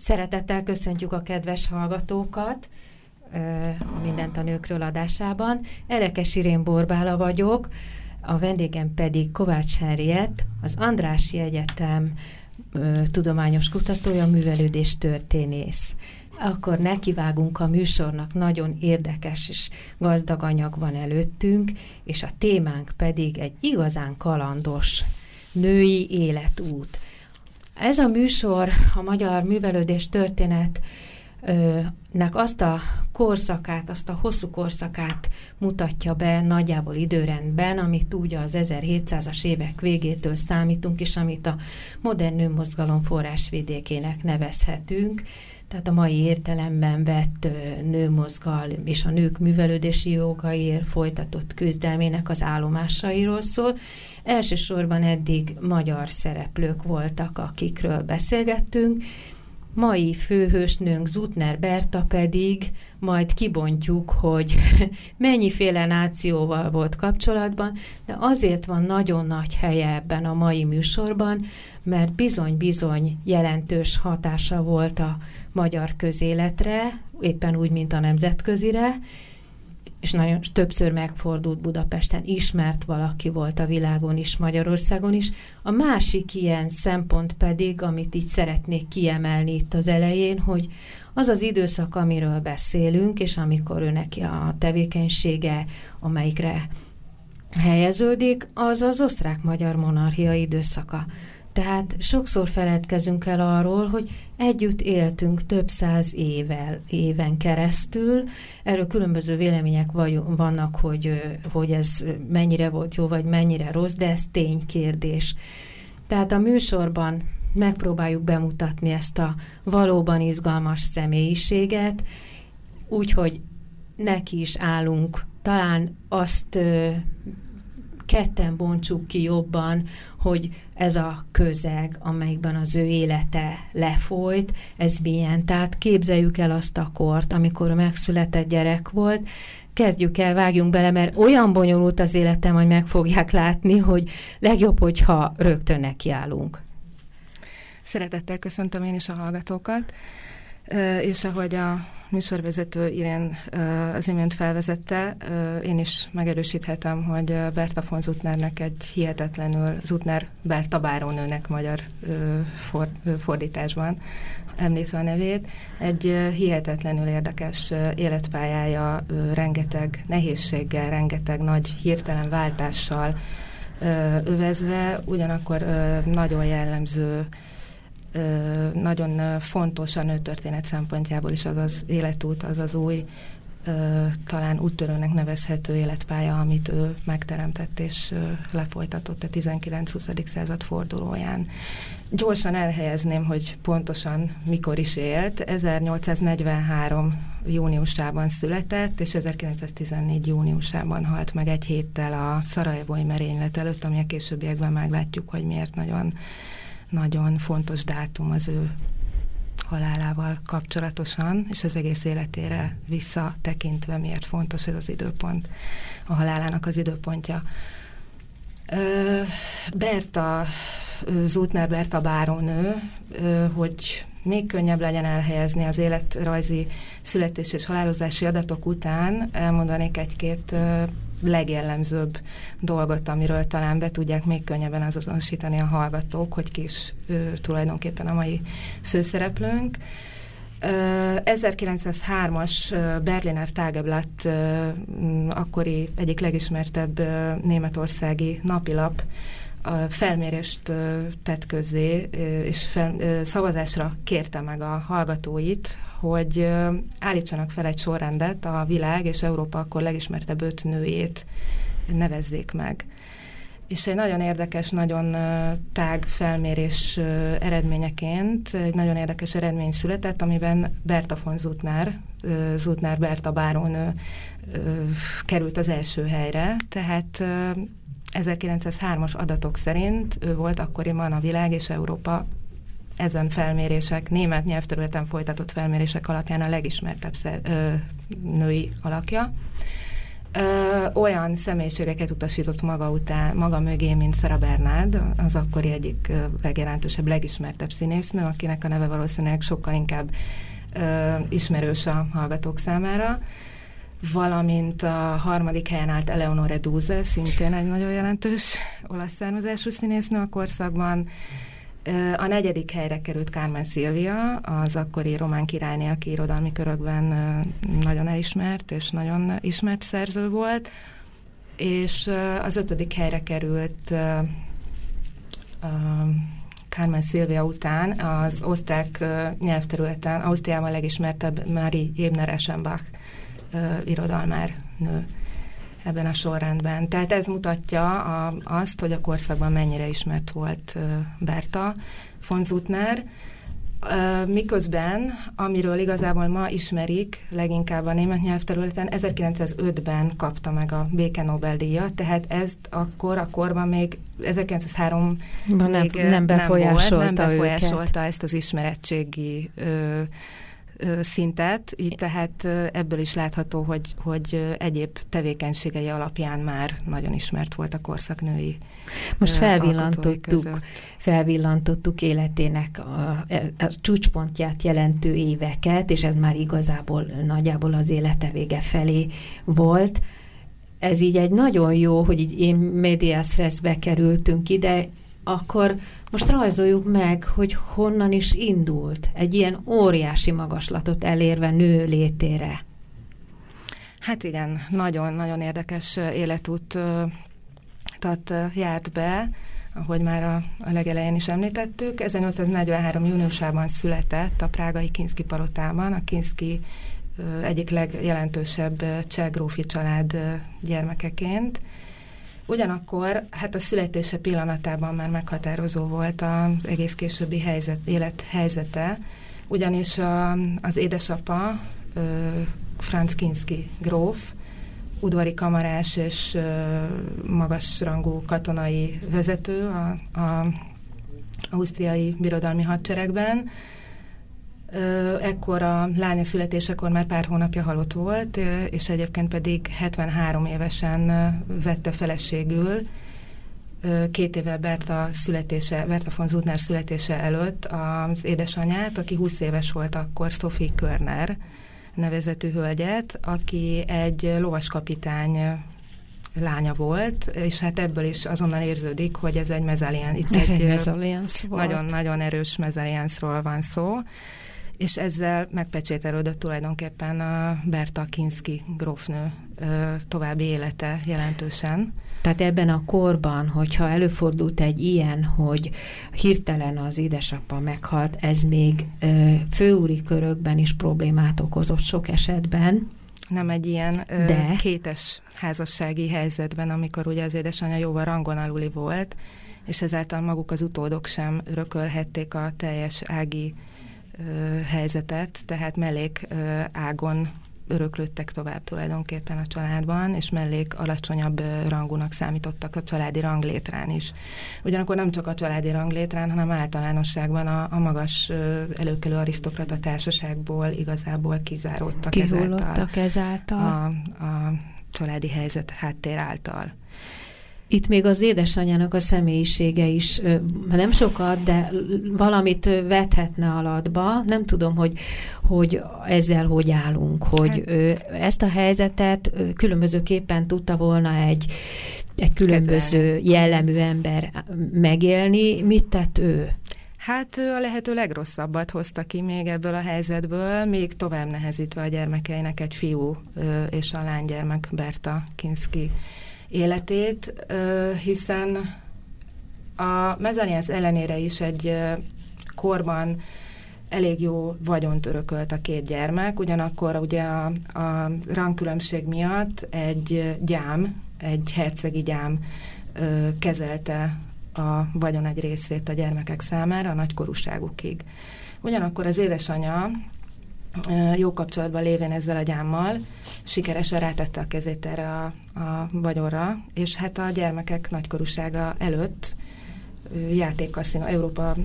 Szeretettel köszöntjük a kedves hallgatókat mindent a nőkről adásában. Elekes Irén Borbála vagyok, a vendégem pedig Kovács Henriett, az Andrási Egyetem tudományos kutatója, művelődés történész. Akkor nekivágunk a műsornak, nagyon érdekes és gazdag anyag van előttünk, és a témánk pedig egy igazán kalandos női életút ez a műsor, a Magyar Művelődés Történet nek azt a korszakát, azt a hosszú korszakát mutatja be nagyjából időrendben, amit úgy az 1700-as évek végétől számítunk, és amit a modern nőmozgalom forrásvidékének nevezhetünk tehát a mai értelemben vett nőmozgal és a nők művelődési jogaiért folytatott küzdelmének az állomásairól szól. Elsősorban eddig magyar szereplők voltak, akikről beszélgettünk, mai főhősnőnk Zutner Berta pedig majd kibontjuk, hogy mennyiféle nációval volt kapcsolatban, de azért van nagyon nagy helye ebben a mai műsorban, mert bizony-bizony jelentős hatása volt a magyar közéletre, éppen úgy, mint a nemzetközire, és nagyon többször megfordult Budapesten, ismert valaki volt a világon is, Magyarországon is. A másik ilyen szempont pedig, amit így szeretnék kiemelni itt az elején, hogy az az időszak, amiről beszélünk, és amikor ő neki a tevékenysége, amelyikre helyeződik, az az osztrák-magyar monarchia időszaka. Tehát sokszor feledkezünk el arról, hogy együtt éltünk több száz évvel, éven keresztül. Erről különböző vélemények vannak, hogy, hogy ez mennyire volt jó, vagy mennyire rossz, de ez ténykérdés. Tehát a műsorban megpróbáljuk bemutatni ezt a valóban izgalmas személyiséget, úgyhogy neki is állunk. Talán azt ketten bontsuk ki jobban, hogy ez a közeg, amelyikben az ő élete lefolyt, ez milyen. Tehát képzeljük el azt a kort, amikor megszületett gyerek volt, kezdjük el, vágjunk bele, mert olyan bonyolult az életem, hogy meg fogják látni, hogy legjobb, hogyha rögtön nekiállunk. Szeretettel köszöntöm én is a hallgatókat, és ahogy a műsorvezető Irén az imént felvezette, én is megerősíthetem, hogy Berta von Zutnernek egy hihetetlenül Zutner Berta bárónőnek magyar fordításban említve a nevét, egy hihetetlenül érdekes életpályája, rengeteg nehézséggel, rengeteg nagy hirtelen váltással övezve, ugyanakkor nagyon jellemző nagyon fontos a nőtörténet szempontjából is az az életút, az az új, talán úttörőnek nevezhető életpálya, amit ő megteremtett és lefolytatott a 19-20. század fordulóján. Gyorsan elhelyezném, hogy pontosan mikor is élt. 1843 júniusában született, és 1914 júniusában halt meg egy héttel a szarajevói merénylet előtt, ami a későbbiekben meglátjuk, hogy miért nagyon nagyon fontos dátum az ő halálával kapcsolatosan, és az egész életére visszatekintve miért fontos ez az időpont, a halálának az időpontja. Berta, Zutner Berta bárónő, hogy még könnyebb legyen elhelyezni az életrajzi születés és halálozási adatok után, elmondanék egy-két legjellemzőbb dolgot, amiről talán be tudják még könnyebben azonosítani a hallgatók, hogy ki is ő, tulajdonképpen a mai főszereplőnk. 1903-as Berliner Tageblatt akkori egyik legismertebb németországi napilap a felmérést tett közzé, és fel, szavazásra kérte meg a hallgatóit, hogy állítsanak fel egy sorrendet a világ és Európa akkor legismertebb öt nőjét nevezzék meg. és egy nagyon érdekes, nagyon tág felmérés eredményeként egy nagyon érdekes eredmény született, amiben Berta von Zutner, Zutner Berta bárónő került az első helyre, tehát 1903-as adatok szerint ő volt akkoriban a világ és Európa ezen felmérések, német nyelvterületen folytatott felmérések alapján a legismertebb szer, ö, női alakja. Ö, olyan személyiségeket utasított maga után, maga mögé, mint Sarah Bernard, az akkori egyik legjelentősebb, legismertebb színésznő, akinek a neve valószínűleg sokkal inkább ö, ismerős a hallgatók számára valamint a harmadik helyen állt Eleonore Duse, szintén egy nagyon jelentős olasz származású színésznő a korszakban. A negyedik helyre került Carmen Silvia, az akkori román királyné, aki irodalmi körökben nagyon elismert és nagyon ismert szerző volt, és az ötödik helyre került Carmen Silvia után az osztrák nyelvterületen, Ausztriában legismertebb Mári Ebner Eschenbach irodalmár nő ebben a sorrendben. Tehát ez mutatja a, azt, hogy a korszakban mennyire ismert volt Berta von Zutner, miközben, amiről igazából ma ismerik leginkább a német nyelvterületen, 1905-ben kapta meg a béke Nobel-díjat, tehát ezt akkor, a korban még 1903 nem, még nem befolyásolta, nem, volt, nem befolyásolta ezt az ismerettségi ö, szintet, így tehát ebből is látható, hogy, hogy egyéb tevékenységei alapján már nagyon ismert volt a korszaknői Most felvillantottuk, felvillantottuk életének a, a csúcspontját jelentő éveket, és ez már igazából nagyjából az élete vége felé volt. Ez így egy nagyon jó, hogy így én média stresszbe kerültünk ide, akkor most rajzoljuk meg, hogy honnan is indult egy ilyen óriási magaslatot elérve nő létére. Hát igen, nagyon-nagyon érdekes életút tehát járt be, ahogy már a, a legelején is említettük. 1843. júniusában született a prágai Kinszki palotában, a Kinszki egyik legjelentősebb cseh grófi család gyermekeként. Ugyanakkor hát a születése pillanatában már meghatározó volt az egész későbbi helyzet, élet helyzete, ugyanis a, az édesapa Franz Kinski gróf, udvari kamarás és magasrangú katonai vezető a, a ausztriai birodalmi hadseregben, Ekkor a lánya születésekor már pár hónapja halott volt, és egyébként pedig 73 évesen vette feleségül, két évvel Berta születése, Berta von Zutner születése előtt az édesanyját, aki 20 éves volt akkor, Sophie Körner nevezetű hölgyet, aki egy lovaskapitány lánya volt, és hát ebből is azonnal érződik, hogy ez egy mezalian. Itt ez egy, egy nagyon-nagyon erős mezalianszról van szó és ezzel megpecsételődött tulajdonképpen a Berta Kinski grófnő további élete jelentősen. Tehát ebben a korban, hogyha előfordult egy ilyen, hogy hirtelen az édesapa meghalt, ez még főúri körökben is problémát okozott sok esetben. Nem egy ilyen De... kétes házassági helyzetben, amikor ugye az édesanyja jóval rangon aluli volt, és ezáltal maguk az utódok sem örökölhették a teljes ági helyzetet, tehát mellék ágon öröklődtek tovább tulajdonképpen a családban, és mellék alacsonyabb rangúnak számítottak a családi ranglétrán is. Ugyanakkor nem csak a családi ranglétrán, hanem általánosságban a, a magas előkelő arisztokrata társaságból igazából kizáródtak ezáltal. ezáltal. A, a családi helyzet háttér által. Itt még az édesanyjának a személyisége is nem sokat, de valamit vethetne alatba. Nem tudom, hogy, hogy ezzel hogy állunk, hogy hát. ezt a helyzetet különbözőképpen tudta volna egy, egy különböző jellemű ember megélni. Mit tett ő? Hát ő a lehető legrosszabbat hozta ki még ebből a helyzetből, még tovább nehezítve a gyermekeinek egy fiú és a lánygyermek Berta Kinski életét, hiszen a mezaliansz ellenére is egy korban elég jó vagyont örökölt a két gyermek, ugyanakkor ugye a, a rangkülönbség miatt egy gyám, egy hercegi gyám kezelte a vagyon egy részét a gyermekek számára a nagykorúságukig. Ugyanakkor az édesanyja jó kapcsolatban lévén ezzel a gyámmal, sikeresen rátette a kezét erre a, a vagyonra, és hát a gyermekek nagykorúsága előtt játékkaszinó, Európa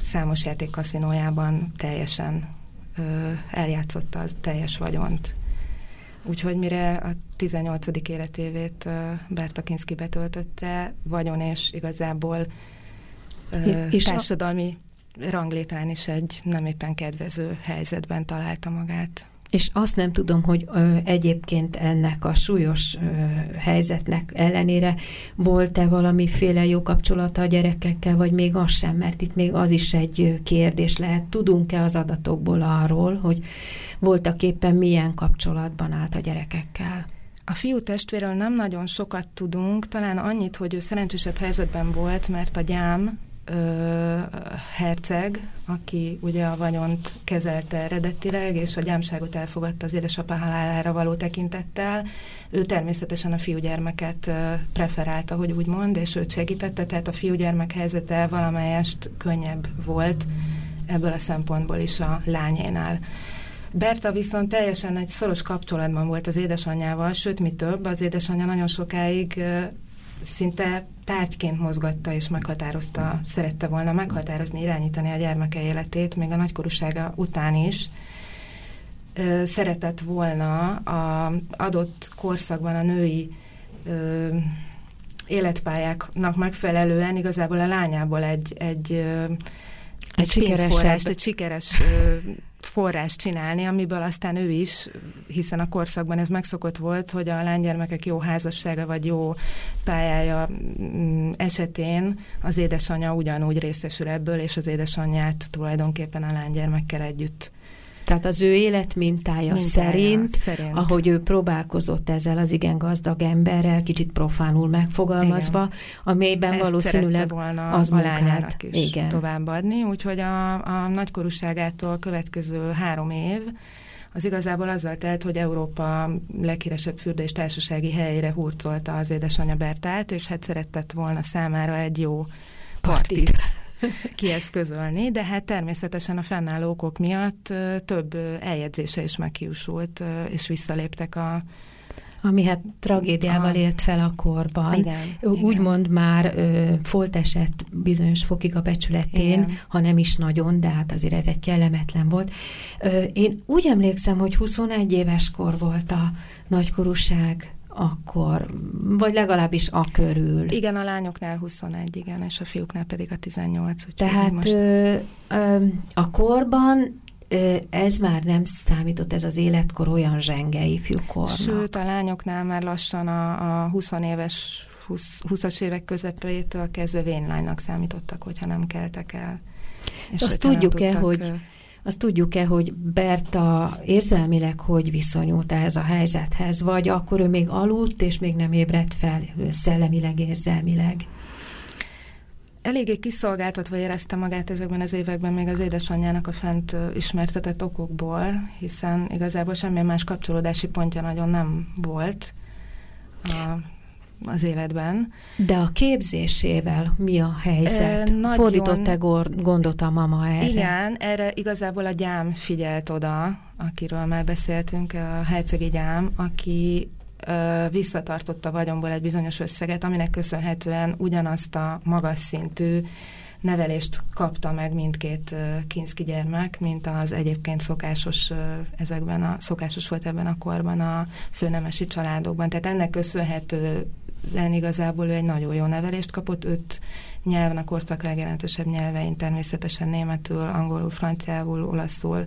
számos játékkaszinójában teljesen ö, eljátszotta az teljes vagyont. Úgyhogy mire a 18. életévét Berta Kinski betöltötte, vagyon és igazából ö, és társadalmi a... ranglétrán is egy nem éppen kedvező helyzetben találta magát. És azt nem tudom, hogy ö, egyébként ennek a súlyos ö, helyzetnek ellenére volt-e valamiféle jó kapcsolata a gyerekekkel, vagy még az sem, mert itt még az is egy kérdés lehet. Tudunk-e az adatokból arról, hogy voltak éppen milyen kapcsolatban állt a gyerekekkel? A fiú testvéről nem nagyon sokat tudunk, talán annyit, hogy ő szerencsésebb helyzetben volt, mert a gyám ö, herceg, aki ugye a vagyont kezelte eredetileg, és a gyámságot elfogadta az édesapa halálára való tekintettel. Ő természetesen a fiúgyermeket preferálta, hogy úgy mond, és őt segítette, tehát a fiúgyermek helyzete valamelyest könnyebb volt ebből a szempontból is a lányénál. Berta viszont teljesen egy szoros kapcsolatban volt az édesanyjával, sőt, mi több, az édesanyja nagyon sokáig szinte tárgyként mozgatta és meghatározta, szerette volna meghatározni, irányítani a gyermeke életét, még a nagykorúsága után is. Szeretett volna a adott korszakban a női ö, életpályáknak megfelelően igazából a lányából egy, egy, egy, egy sikeres, egy sikeres forrás csinálni, amiből aztán ő is, hiszen a korszakban ez megszokott volt, hogy a lánygyermekek jó házassága vagy jó pályája mm, esetén az édesanyja ugyanúgy részesül ebből, és az édesanyját tulajdonképpen a lánygyermekkel együtt tehát az ő életmintája mintája szerint, szerint, ahogy ő próbálkozott ezzel az igen gazdag emberrel, kicsit profánul megfogalmazva, igen. amelyben Ezt valószínűleg volna az a lányának is igen. továbbadni, úgyhogy a, a nagykorúságától következő három év az igazából azzal telt, hogy Európa leghíresebb fürdés társasági helyére hurcolta az édesanyja Bertát, és hát szeretett volna számára egy jó partit. partit kieszközölni, de hát természetesen a fennálló okok miatt több eljegyzése is meghiúsult, és visszaléptek a ami hát tragédiával a... élt fel a korban. Igen, Úgymond igen. már ö, folt esett bizonyos fokig a becsületén, igen. ha nem is nagyon, de hát azért ez egy kellemetlen volt. Ö, én úgy emlékszem, hogy 21 éves kor volt a nagykorúság akkor, vagy legalábbis a körül. Igen, a lányoknál 21, igen, és a fiúknál pedig a 18. Tehát most... ö, ö, a korban ez már nem számított, ez az életkor olyan zsengei fiúkornak. Sőt, a lányoknál már lassan a, a 20 éves, 20, 20-as évek közepétől kezdve vénlánynak számítottak, hogyha nem keltek el. És Azt tudjuk-e, hogy azt tudjuk-e, hogy Berta érzelmileg hogy viszonyult ehhez a helyzethez, vagy akkor ő még aludt, és még nem ébredt fel szellemileg, érzelmileg? Eléggé kiszolgáltatva érezte magát ezekben az években még az édesanyjának a fent ismertetett okokból, hiszen igazából semmilyen más kapcsolódási pontja nagyon nem volt. A az életben. De a képzésével mi a helyzet? E, nagyon, Fordított-e gondot a mama erre? Igen, erre igazából a gyám figyelt oda, akiről már beszéltünk, a hercegi gyám, aki ö, visszatartotta vagyomból egy bizonyos összeget, aminek köszönhetően ugyanazt a magas szintű nevelést kapta meg mindkét kinszki gyermek, mint az egyébként szokásos ezekben a, szokásos volt ebben a korban a főnemesi családokban. Tehát ennek köszönhető igazából ő egy nagyon jó nevelést kapott, öt nyelven a korszak legjelentősebb nyelvein, természetesen németül, angolul, franciául, olaszul,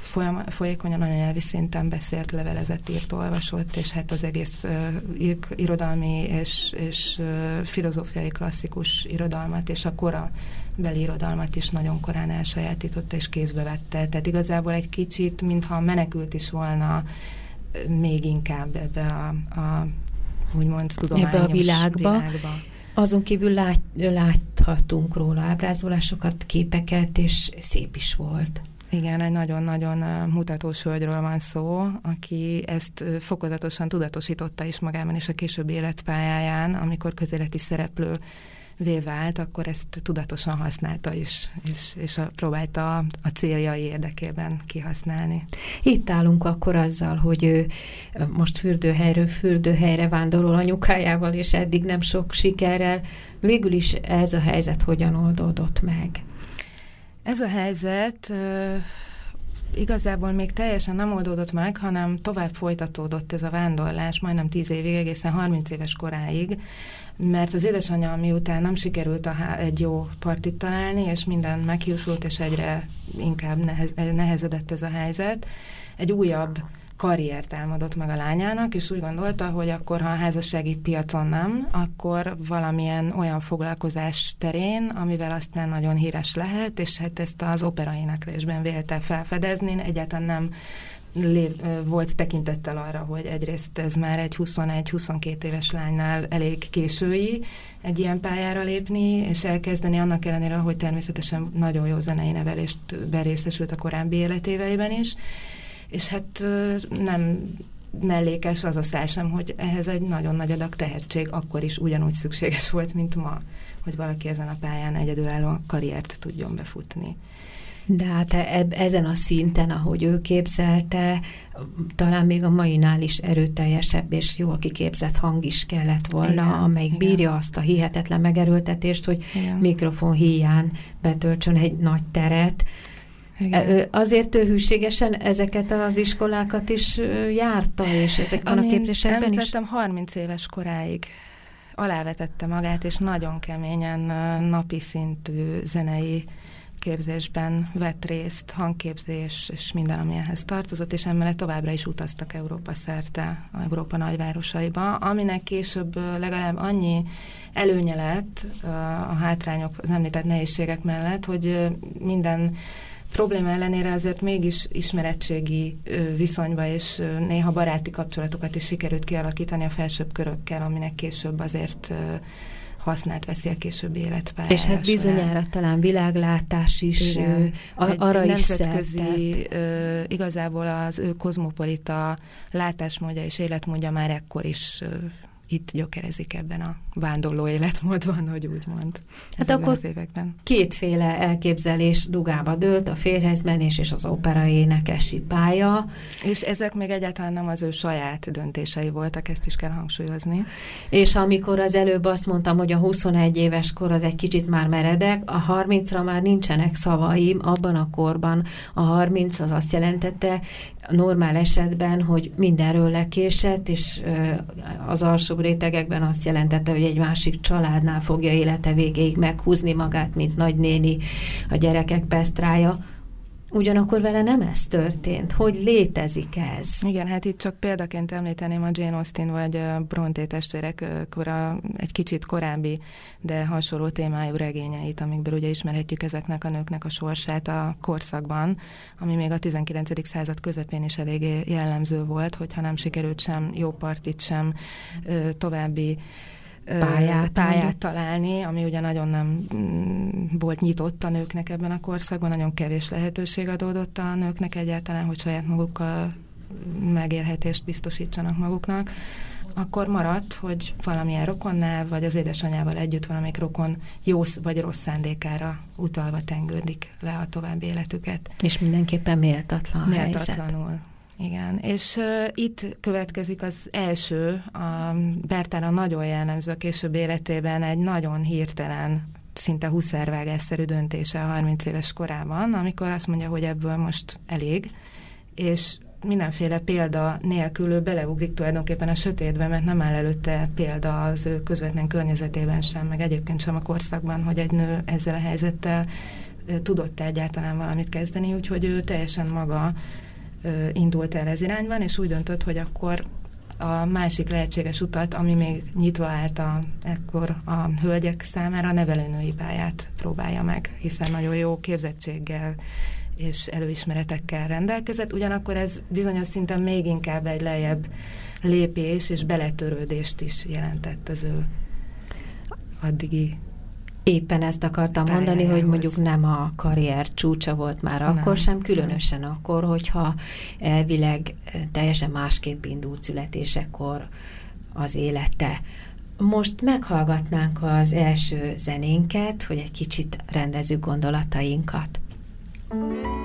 folyam, folyékonyan anyanyelvi szinten beszélt, levelezett, írt, olvasott, és hát az egész uh, irodalmi és, és uh, filozófiai klasszikus irodalmat, és a kora beli irodalmat is nagyon korán elsajátította és kézbe vette. Tehát igazából egy kicsit, mintha menekült is volna még inkább ebbe a, a úgymond tudományos ebbe a világba. világba. Azon kívül lát, láthatunk róla ábrázolásokat, képeket, és szép is volt. Igen, egy nagyon-nagyon mutatós hölgyről van szó, aki ezt fokozatosan tudatosította is magában és a későbbi életpályáján, amikor közéleti szereplő vált, akkor ezt tudatosan használta is, és, és a, próbálta a, a céljai érdekében kihasználni. Itt állunk akkor azzal, hogy ő most fürdőhelyről fürdőhelyre vándorol anyukájával, és eddig nem sok sikerrel. Végül is ez a helyzet hogyan oldódott meg? Ez a helyzet igazából még teljesen nem oldódott meg, hanem tovább folytatódott ez a vándorlás, majdnem 10 évig, egészen 30 éves koráig, mert az édesanyja miután nem sikerült a, egy jó partit találni, és minden meghiúsult, és egyre inkább nehez, nehezedett ez a helyzet, egy újabb karriert álmodott meg a lányának, és úgy gondolta, hogy akkor, ha a házassági piacon nem, akkor valamilyen olyan foglalkozás terén, amivel aztán nagyon híres lehet, és hát ezt az operaéneklésben vélte felfedezni, egyáltalán nem lév, volt tekintettel arra, hogy egyrészt ez már egy 21-22 éves lánynál elég késői egy ilyen pályára lépni, és elkezdeni annak ellenére, hogy természetesen nagyon jó zenei nevelést berészesült a korábbi életéveiben is, és hát nem mellékes az a szál sem, hogy ehhez egy nagyon nagy adag tehetség akkor is ugyanúgy szükséges volt, mint ma, hogy valaki ezen a pályán egyedülálló karriert tudjon befutni. De hát e, ezen a szinten, ahogy ő képzelte, talán még a mainál is erőteljesebb és jól kiképzett hang is kellett volna, igen, amelyik igen. bírja azt a hihetetlen megerőltetést, hogy igen. mikrofon híján betöltsön egy nagy teret. Igen. Azért ő hűségesen ezeket az iskolákat is járta, és ezekben Amin a képzésekben is? 30 éves koráig alávetette magát, és nagyon keményen napi szintű zenei képzésben vett részt, hangképzés és minden, ami ehhez tartozott, és emellett továbbra is utaztak Európa szerte, Európa nagyvárosaiba, aminek később legalább annyi előnye lett a hátrányok, az említett nehézségek mellett, hogy minden probléma ellenére azért mégis ismerettségi viszonyba és néha baráti kapcsolatokat is sikerült kialakítani a felsőbb körökkel, aminek később azért hasznát veszi a későbbi életpályára. És hát bizonyára során. talán világlátás is Igen, a, arra is nemzetközi, igazából az ő kozmopolita látásmódja és életmódja már ekkor is itt gyökerezik ebben a vándorló életmódban, hogy úgy mond. Hát akkor az években. kétféle elképzelés dugába dőlt, a férhezmenés és az opera énekesi pálya. És ezek még egyáltalán nem az ő saját döntései voltak, ezt is kell hangsúlyozni. És amikor az előbb azt mondtam, hogy a 21 éves kor az egy kicsit már meredek, a 30-ra már nincsenek szavaim, abban a korban a 30 az azt jelentette, normál esetben, hogy mindenről lekésett, és az alsóbb rétegekben azt jelentette, hogy egy másik családnál fogja élete végéig meghúzni magát, mint nagynéni a gyerekek pesztrája. Ugyanakkor vele nem ez történt. Hogy létezik ez? Igen, hát itt csak példaként említeném a Jane Austen vagy Bronte testvérek kora, egy kicsit korábbi, de hasonló témájú regényeit, amikből ugye ismerhetjük ezeknek a nőknek a sorsát a korszakban, ami még a 19. század közepén is eléggé jellemző volt, hogyha nem sikerült sem jó partit, sem további pályát, pályát találni, ami ugye nagyon nem mm, volt nyitott a nőknek ebben a korszakban, nagyon kevés lehetőség adódott a nőknek egyáltalán, hogy saját magukkal megélhetést biztosítsanak maguknak, akkor maradt, hogy valamilyen rokonnál, vagy az édesanyával együtt valamelyik rokon jó vagy rossz szándékára utalva tengődik le a további életüket. És mindenképpen méltatlan Méltatlanul. Helyzet. Igen, és uh, itt következik az első, a Bertára nagyon jellemző a később életében egy nagyon hirtelen, szinte huszárvágásszerű döntése a 30 éves korában, amikor azt mondja, hogy ebből most elég, és mindenféle példa nélkül ő beleugrik tulajdonképpen a sötétbe, mert nem áll előtte példa az ő közvetlen környezetében sem, meg egyébként sem a korszakban, hogy egy nő ezzel a helyzettel tudott -e egyáltalán valamit kezdeni, úgyhogy ő teljesen maga indult el ez irányban, és úgy döntött, hogy akkor a másik lehetséges utat, ami még nyitva állt a, ekkor a hölgyek számára, a nevelőnői pályát próbálja meg, hiszen nagyon jó képzettséggel és előismeretekkel rendelkezett, ugyanakkor ez bizonyos szinten még inkább egy lejjebb lépés és beletörődést is jelentett az ő addigi Éppen ezt akartam mondani, hogy mondjuk nem a karrier csúcsa volt már nem, akkor sem, különösen nem. akkor, hogyha elvileg teljesen másképp indult születésekor az élete. Most meghallgatnánk az első zenénket, hogy egy kicsit rendezzük gondolatainkat. Thank you.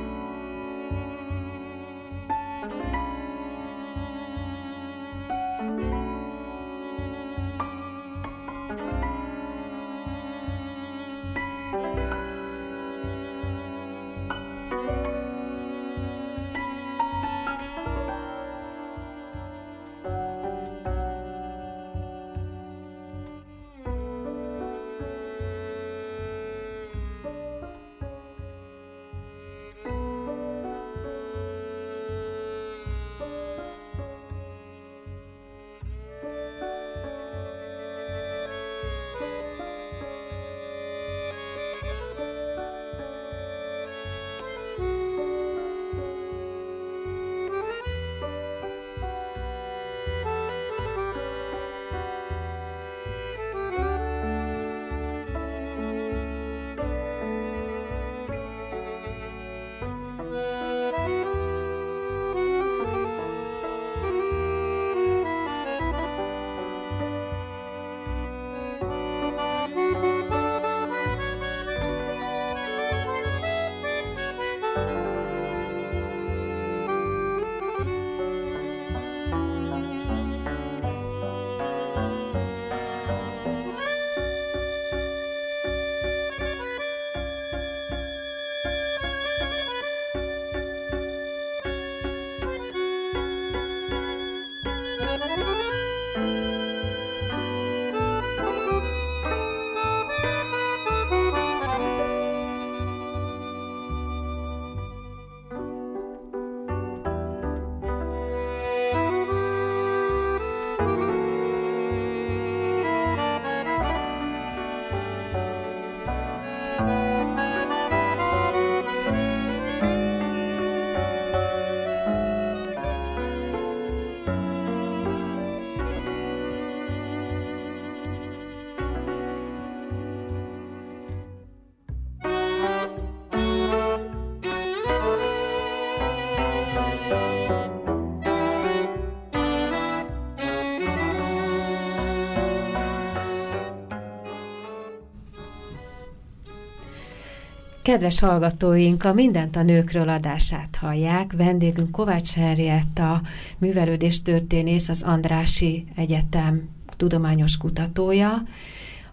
Kedves hallgatóink, a Mindent a nőkről adását hallják. Vendégünk Kovács Henrietta, művelődéstörténész, az Andrási Egyetem tudományos kutatója,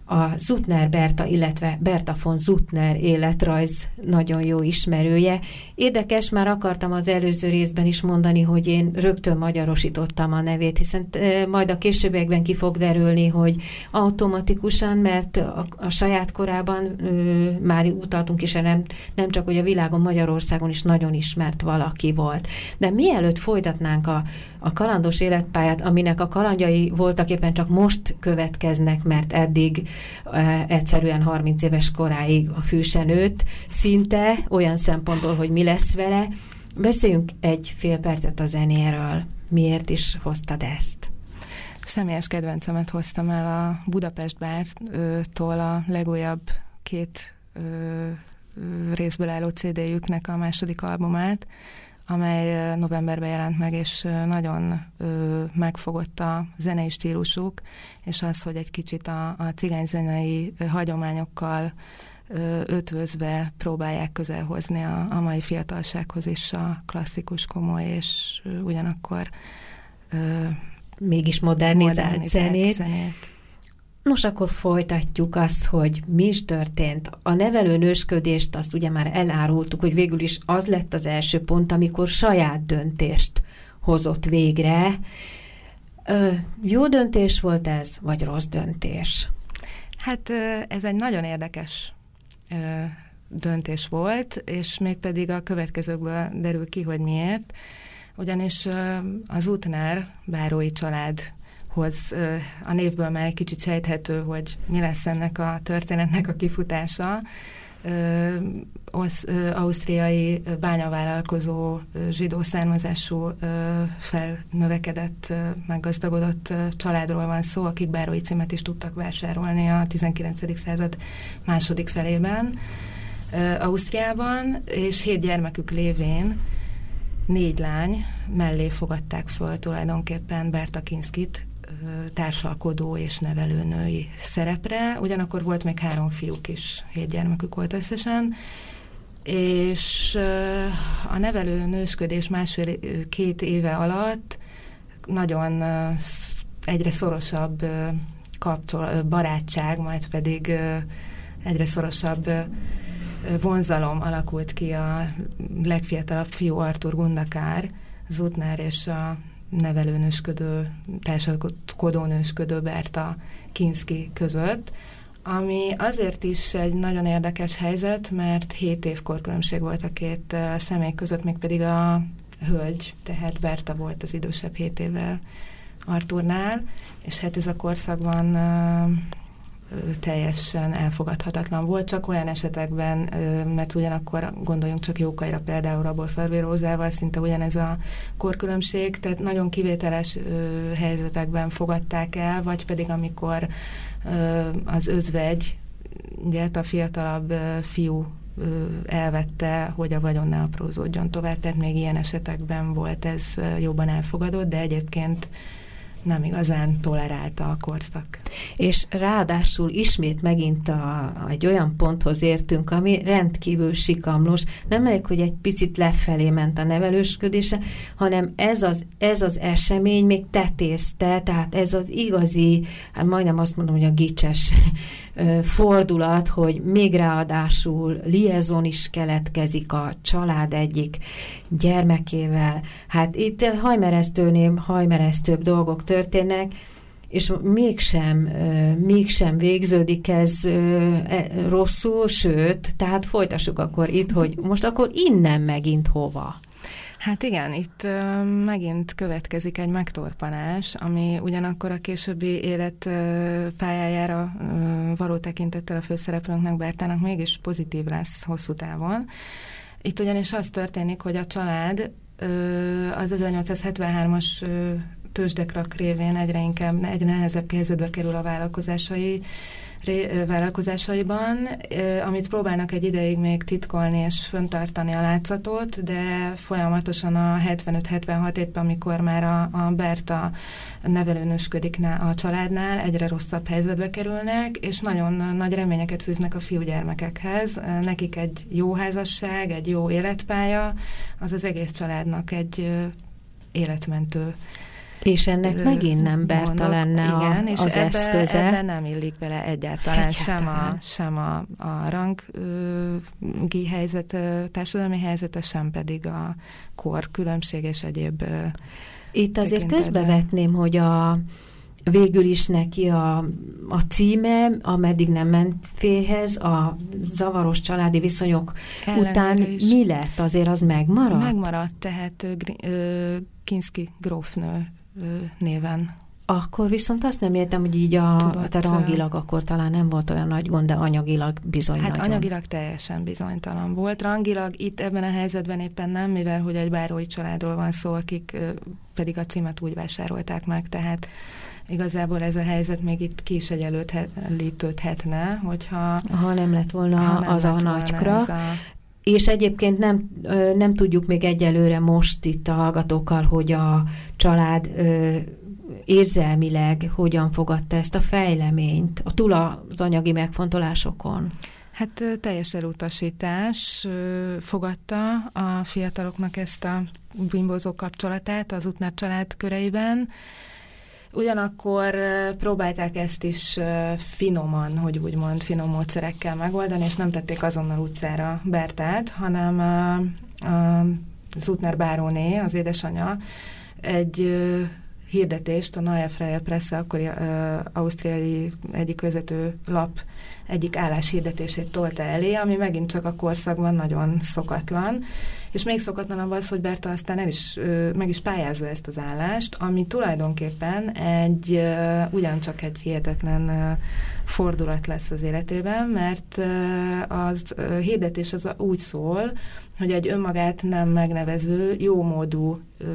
a Zutner Berta, illetve Berta von Zutner életrajz nagyon jó ismerője. Érdekes, már akartam az előző részben is mondani, hogy én rögtön magyarosítottam a nevét, hiszen majd a későbbiekben ki fog derülni, hogy automatikusan, mert a, a saját korában ö, már utaltunk is, nem, nem csak, hogy a világon, Magyarországon is nagyon ismert valaki volt. De mielőtt folytatnánk a, a kalandos életpályát, aminek a kalandjai voltak éppen csak most következnek, mert eddig egyszerűen 30 éves koráig a fűsen szinte olyan szempontból, hogy mi lesz vele. Beszéljünk egy fél percet a zenéről. Miért is hoztad ezt? Személyes kedvencemet hoztam el a Budapest bártól a legújabb két részből álló CD-jüknek a második albumát, amely novemberben jelent meg, és nagyon ö, megfogott a zenei stílusuk, és az, hogy egy kicsit a, a cigányzenei hagyományokkal ö, ötvözve próbálják közelhozni a, a mai fiatalsághoz is a klasszikus, komoly, és ugyanakkor ö, mégis modernizált, modernizált zenét. zenét. Nos, akkor folytatjuk azt, hogy mi is történt. A nevelőnősködést azt ugye már elárultuk, hogy végül is az lett az első pont, amikor saját döntést hozott végre. Ö, jó döntés volt ez, vagy rossz döntés? Hát ez egy nagyon érdekes döntés volt, és mégpedig a következőkből derül ki, hogy miért. Ugyanis az Utnár bárói család hoz a névből már egy kicsit sejthető, hogy mi lesz ennek a történetnek a kifutása. osz, ausztriai bányavállalkozó zsidó származású felnövekedett, meggazdagodott családról van szó, akik bárói címet is tudtak vásárolni a 19. század második felében Ausztriában, és hét gyermekük lévén négy lány mellé fogadták föl tulajdonképpen Berta Kinskit, társalkodó és nevelőnői szerepre, ugyanakkor volt még három fiúk is, hét gyermekük volt összesen, és a nevelő nősködés másfél-két éve alatt nagyon egyre szorosabb kapcsol, barátság, majd pedig egyre szorosabb vonzalom alakult ki a legfiatalabb fiú Artur Gundakár, Zutnár és a nevelőnősködő, társadalkodónősködő Berta Kinski között, ami azért is egy nagyon érdekes helyzet, mert 7 év korkülönbség volt a két személy között, mégpedig a hölgy, tehát Berta volt az idősebb 7 évvel Arturnál, és hát ez a korszakban teljesen elfogadhatatlan volt, csak olyan esetekben, mert ugyanakkor gondoljunk csak Jókaira például Rabol Felvérózával, szinte ugyanez a korkülönbség, tehát nagyon kivételes helyzetekben fogadták el, vagy pedig amikor az özvegy, ugye a fiatalabb fiú elvette, hogy a vagyon ne aprózódjon tovább, tehát még ilyen esetekben volt ez jobban elfogadott, de egyébként nem igazán tolerálta a korszak. És ráadásul ismét megint a, egy olyan ponthoz értünk, ami rendkívül sikamlós. Nem elég, hogy egy picit lefelé ment a nevelősködése, hanem ez az, ez az esemény még tetézte, tehát ez az igazi, hát majdnem azt mondom, hogy a gicses fordulat, hogy még ráadásul liaison is keletkezik a család egyik gyermekével. Hát itt hajmeresztőnél hajmeresztőbb dolgok történnek, és mégsem, mégsem végződik ez e, rosszul, sőt, tehát folytassuk akkor itt, hogy most akkor innen megint hova? Hát igen, itt megint következik egy megtorpanás, ami ugyanakkor a későbbi élet pályájára való tekintettel a főszereplőnknek, Bertának mégis pozitív lesz hosszú távon. Itt ugyanis az történik, hogy a család az 1873-as tőzsdekrak révén egyre inkább, egyre nehezebb helyzetbe kerül a vállalkozásai, vállalkozásaiban, amit próbálnak egy ideig még titkolni és föntartani a látszatot, de folyamatosan a 75-76 éppen, amikor már a, a Berta nevelőnösködik a családnál, egyre rosszabb helyzetbe kerülnek, és nagyon nagy reményeket fűznek a fiúgyermekekhez. Nekik egy jó házasság, egy jó életpálya, az az egész családnak egy életmentő és ennek megint nem Berta lenne igen, a, és az ebbe, eszköze. ebbe nem illik bele egyáltalán, egyáltalán. sem a, sem a, a rangi helyzet, társadalmi helyzete, sem pedig a kor különbség és egyéb Itt azért közbevetném, hogy a végül is neki a, a címe, ameddig nem ment férhez, a zavaros családi viszonyok Ellenére után is. mi lett? Azért az megmaradt? Megmaradt, tehát Kinski grófnő néven. Akkor viszont azt nem értem, hogy így a, Tudott, te rangilag akkor talán nem volt olyan nagy gond, de anyagilag bizony Hát nagyon. anyagilag teljesen bizonytalan volt. Rangilag itt ebben a helyzetben éppen nem, mivel hogy egy bárói családról van szó, akik pedig a címet úgy vásárolták meg, tehát igazából ez a helyzet még itt ki is egyenlítődhetne, hogyha... Ha nem lett volna ha nem az lett a nagykra. A... És egyébként nem, nem tudjuk még egyelőre most itt a hallgatókkal, hogy a család érzelmileg hogyan fogadta ezt a fejleményt, a túl az anyagi megfontolásokon. Hát teljes elutasítás fogadta a fiataloknak ezt a bimbózó kapcsolatát az útnár család köreiben, Ugyanakkor próbálták ezt is finoman, hogy úgymond finom módszerekkel megoldani, és nem tették azonnal utcára Bertát, hanem a, a Zutner Báróné, az édesanyja, egy hirdetést a Neue Freie Presse, akkori uh, ausztriai egyik vezető lap egyik álláshirdetését tolta elé, ami megint csak a korszakban nagyon szokatlan, és még szokatlanabb az, hogy Berta aztán el is, uh, meg is pályázza ezt az állást, ami tulajdonképpen egy uh, ugyancsak egy hihetetlen uh, fordulat lesz az életében, mert uh, az uh, hirdetés az úgy szól, hogy egy önmagát nem megnevező, jómódú uh,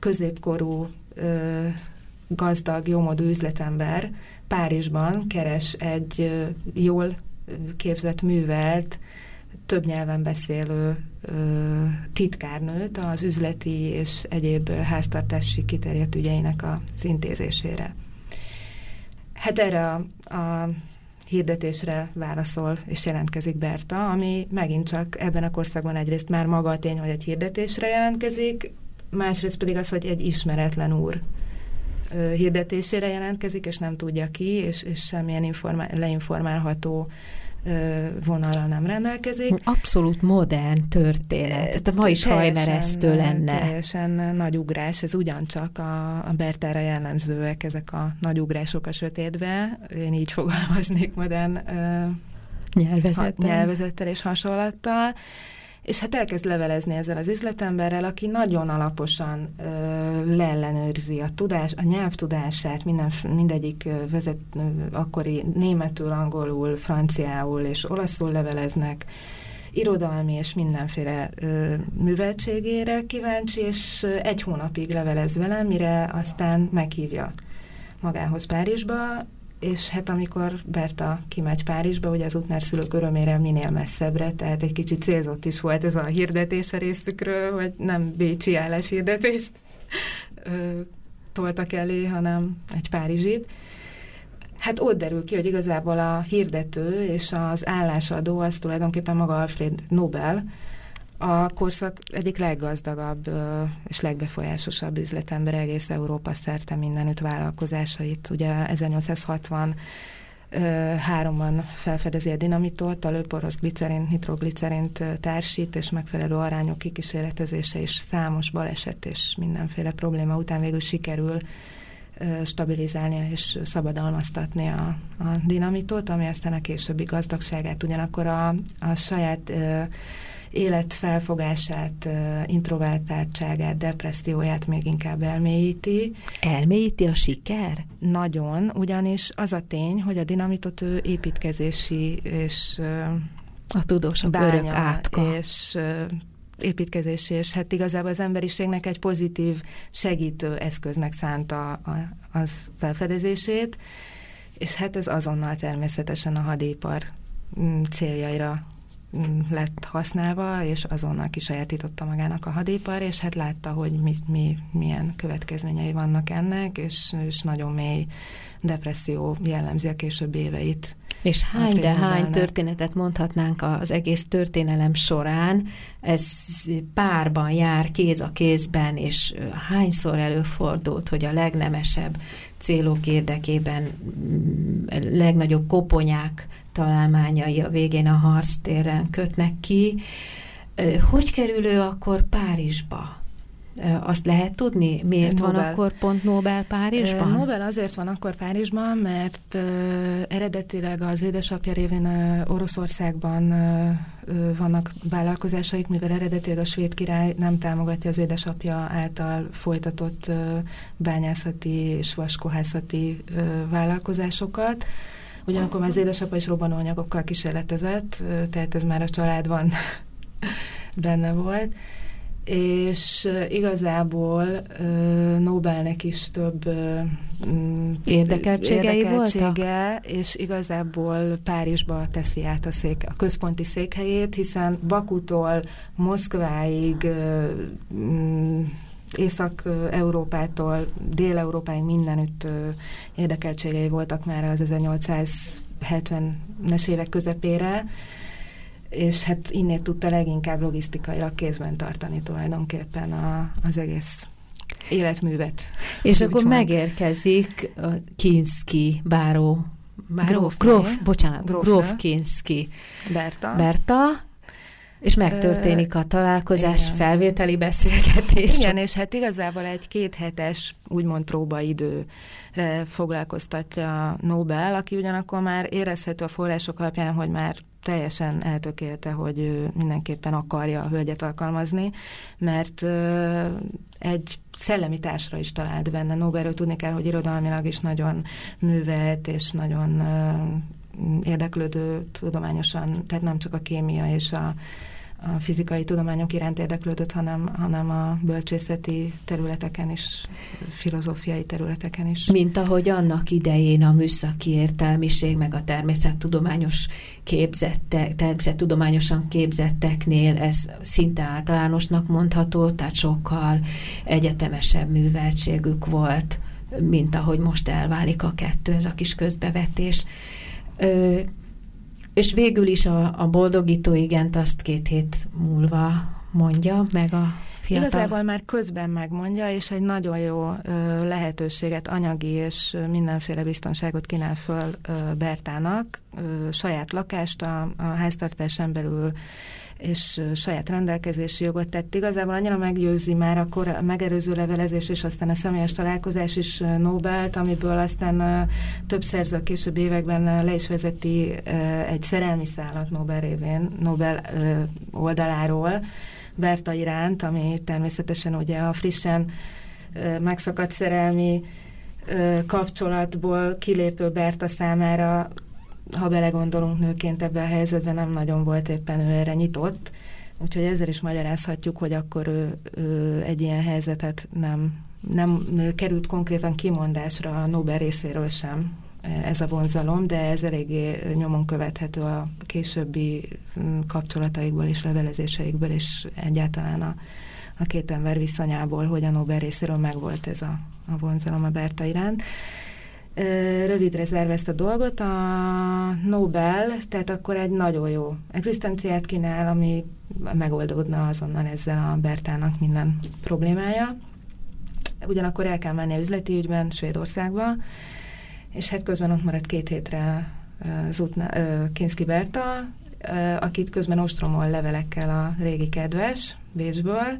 középkorú gazdag, jómódú üzletember Párizsban keres egy jól képzett, művelt, több nyelven beszélő titkárnőt az üzleti és egyéb háztartási kiterjedt ügyeinek az intézésére. Hát erre a, a hirdetésre válaszol és jelentkezik Berta, ami megint csak ebben a korszakban egyrészt már maga a tény, hogy egy hirdetésre jelentkezik, másrészt pedig az, hogy egy ismeretlen úr hirdetésére jelentkezik, és nem tudja ki, és, és semmilyen informál, leinformálható vonalal nem rendelkezik. Abszolút modern történet. Tehát ma is hajmeresztő lenne. Teljesen nagy ugrás, ez ugyancsak a, a Bertára jellemzőek, ezek a nagy ugrások a sötétbe. Én így fogalmaznék modern nyelvezettel. nyelvezettel és hasonlattal és hát elkezd levelezni ezzel az üzletemberrel, aki nagyon alaposan ö, leellenőrzi a tudás, a nyelvtudását, minden, mindegyik vezet, ö, akkori németül, angolul, franciául és olaszul leveleznek, irodalmi és mindenféle ö, műveltségére kíváncsi, és egy hónapig levelez velem, mire aztán meghívja magához Párizsba, és hát amikor Berta kimegy Párizsba, ugye az útnár szülők örömére minél messzebbre, tehát egy kicsit célzott is volt ez a hirdetés a részükről, hogy nem bécsi hirdetést ö, toltak elé, hanem egy párizsit. Hát ott derül ki, hogy igazából a hirdető és az állásadó az tulajdonképpen maga Alfred Nobel, a korszak egyik leggazdagabb és legbefolyásosabb üzletember egész Európa szerte mindenütt vállalkozásait. Ugye 1860 háromban felfedezi a dinamitot, a lőporhoz glicerint, nitroglicerint társít, és megfelelő arányok kikísérletezése és számos baleset és mindenféle probléma után végül sikerül stabilizálni és szabadalmaztatni a, a dinamitot, ami aztán a későbbi gazdagságát ugyanakkor a, a saját életfelfogását, introvertáltságát, depresszióját még inkább elmélyíti. Elmélyíti a siker? Nagyon, ugyanis az a tény, hogy a dinamitot ő építkezési és a tudósok bánya, örök átka. és építkezési, és hát igazából az emberiségnek egy pozitív segítő eszköznek szánta a, az felfedezését, és hát ez azonnal természetesen a hadipar mm, céljaira lett használva, és azonnal kisajátította magának a hadipar, és hát látta, hogy mi, mi, milyen következményei vannak ennek, és, és nagyon mély depresszió jellemzi a későbbi éveit. És hány, de hány történetet mondhatnánk az egész történelem során, ez párban jár, kéz a kézben, és hányszor előfordult, hogy a legnemesebb célok érdekében mm, legnagyobb koponyák találmányai a végén a harctéren kötnek ki. Hogy kerül ő akkor Párizsba? Azt lehet tudni? Miért Nobel. van akkor pont Nobel Párizsban? Nobel azért van akkor Párizsban, mert eredetileg az édesapja révén Oroszországban vannak vállalkozásaik, mivel eredetileg a svéd király nem támogatja az édesapja által folytatott bányászati és vaskohászati vállalkozásokat. Ugyanakkor már az édesapa is robbanóanyagokkal kísérletezett, tehát ez már a családban benne volt és igazából Nobelnek is több mm, érdekeltségei érdekeltsége, voltak? és igazából Párizsba teszi át a, szék, a központi székhelyét, hiszen Bakutól Moszkváig mm, Észak-Európától Dél-Európáig mindenütt érdekeltségei voltak már az 1870-es évek közepére, és hát innét tudta leginkább logisztikailag kézben tartani tulajdonképpen a, az egész életművet. És akkor mond. megérkezik a Kinski báró, báró Gróf, Gróf, bocsánat, Gróf, Gróf Kinski. Berta. Berta, És megtörténik a találkozás, igen. felvételi beszélgetés. Igen, és hát igazából egy két hetes, úgymond próbaidőre foglalkoztatja Nobel, aki ugyanakkor már érezhető a források alapján, hogy már teljesen eltökélte, hogy ő mindenképpen akarja a hölgyet alkalmazni, mert egy szellemi társra is talált benne. Nobelről tudni kell, hogy irodalmilag is nagyon művelt, és nagyon érdeklődő tudományosan, tehát nem csak a kémia és a a fizikai tudományok iránt érdeklődött, hanem, hanem a bölcsészeti területeken is, filozófiai területeken is. Mint ahogy annak idején a műszaki értelmiség, meg a természettudományos képzettek, természettudományosan képzetteknél ez szinte általánosnak mondható, tehát sokkal egyetemesebb műveltségük volt, mint ahogy most elválik a kettő, ez a kis közbevetés. És végül is a, a boldogító igent azt két hét múlva mondja, meg a fiatal... Igazából már közben megmondja, és egy nagyon jó ö, lehetőséget, anyagi és mindenféle biztonságot kínál föl ö, Bertának. Ö, saját lakást a, a háztartásán belül és saját rendelkezési jogot tett. Igazából annyira meggyőzi már a, kor, a megerőző levelezés, és aztán a személyes találkozás is Nobelt, amiből aztán több szerző a később években le is vezeti egy szerelmi szállat Nobel révén, Nobel oldaláról, Berta iránt, ami természetesen ugye a frissen megszakadt szerelmi kapcsolatból kilépő Berta számára ha belegondolunk nőként ebben a helyzetben, nem nagyon volt éppen ő erre nyitott, úgyhogy ezzel is magyarázhatjuk, hogy akkor ő, ő egy ilyen helyzetet nem, nem került konkrétan kimondásra a Nobel részéről sem ez a vonzalom, de ez eléggé nyomon követhető a későbbi mm, kapcsolataikból és levelezéseikből, és egyáltalán a, a két ember viszonyából, hogy a Nobel részéről megvolt ez a, a vonzalom a Berta iránt rövidre zárva ezt a dolgot, a Nobel, tehát akkor egy nagyon jó egzisztenciát kínál, ami megoldódna azonnal ezzel a Bertának minden problémája. Ugyanakkor el kell menni üzleti ügyben Svédországba, és hát közben ott maradt két hétre Zutna, Kinski Berta, akit közben ostromol levelekkel a régi kedves Bécsből,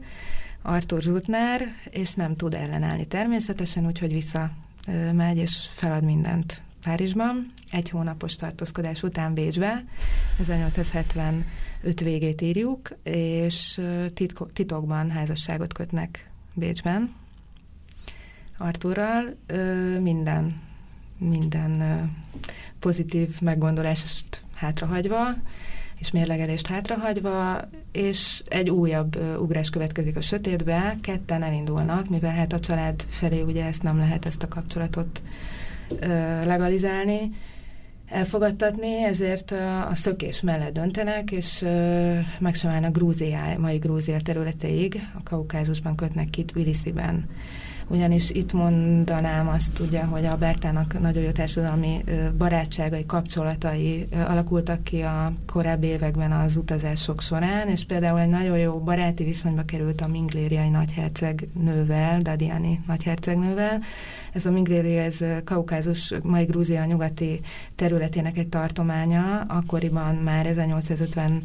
Arthur Zutner, és nem tud ellenállni természetesen, úgyhogy vissza megy és felad mindent Párizsban. Egy hónapos tartózkodás után Bécsbe, 1875 végét írjuk, és titko, titokban házasságot kötnek Bécsben. Arturral minden, minden pozitív meggondolást hátrahagyva, és mérlegelést hátrahagyva, és egy újabb uh, ugrás következik a sötétbe, ketten elindulnak, mivel hát a család felé ugye ezt nem lehet ezt a kapcsolatot legalizálni, elfogadtatni, ezért a szökés mellett döntenek, és meg sem állnak Grúziá, mai Grúzia területeig, a Kaukázusban kötnek ki Tbilisi-ben ugyanis itt mondanám azt ugye, hogy a Bertának nagyon jó társadalmi barátságai, kapcsolatai alakultak ki a korábbi években az utazások során, és például egy nagyon jó baráti viszonyba került a minglériai nagyherceg nővel, Dadiani nagyhercegnővel. Ez a Mingléri, ez Kaukázus, mai Grúzia nyugati területének egy tartománya, akkoriban már 1850